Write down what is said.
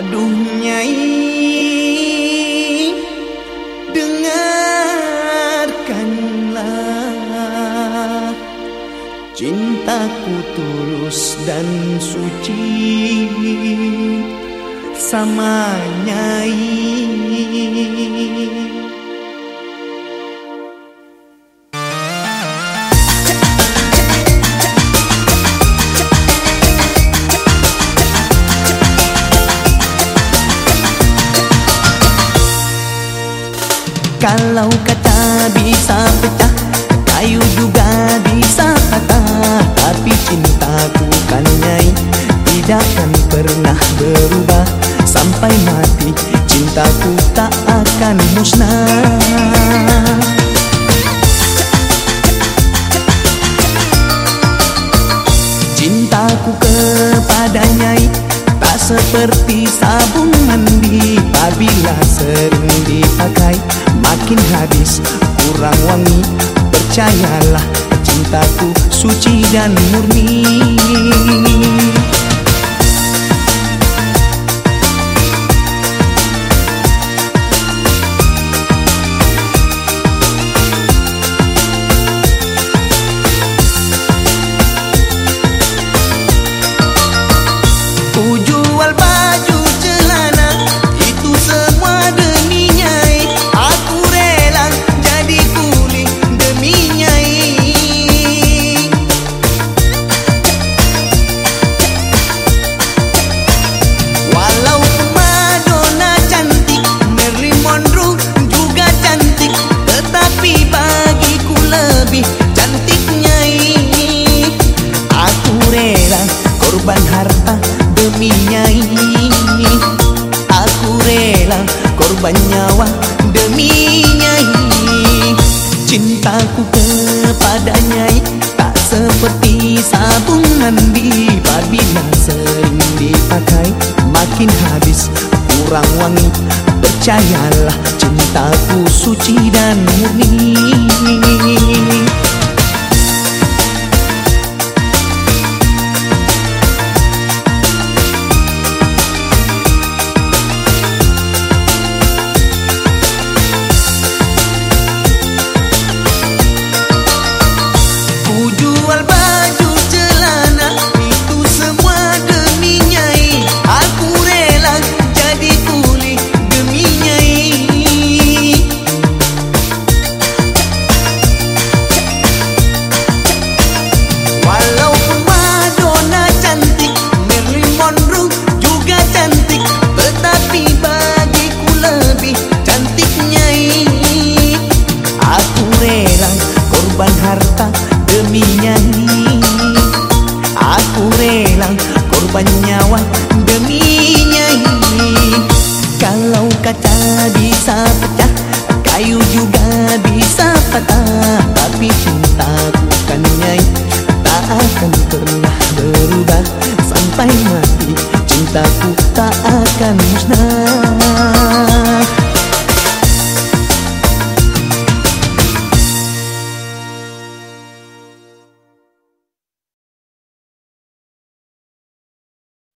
Aduh nyai. Dengarkanlah. Cintaku tulus dan suci. Sama nyai Kalau kata bisa pecah Kayu juga bisa patah. Tapi cintaku kan nyai Tidak akan pernah berubah. Sampai mati Cintaku tak akan musnah. Cintaku kepada nyai Tak seperti sabun mandi. Apabila sering dipakai makin habis. Kurang wangi percayalah cintaku suci dan murni korban nyawa demi nyai. Cintaku kepada nyai tak seperti sabun mandi. Bila sering dipakai makin habis kurang wangi. Percayalah cintaku suci dan murni cintaku tak akan musnah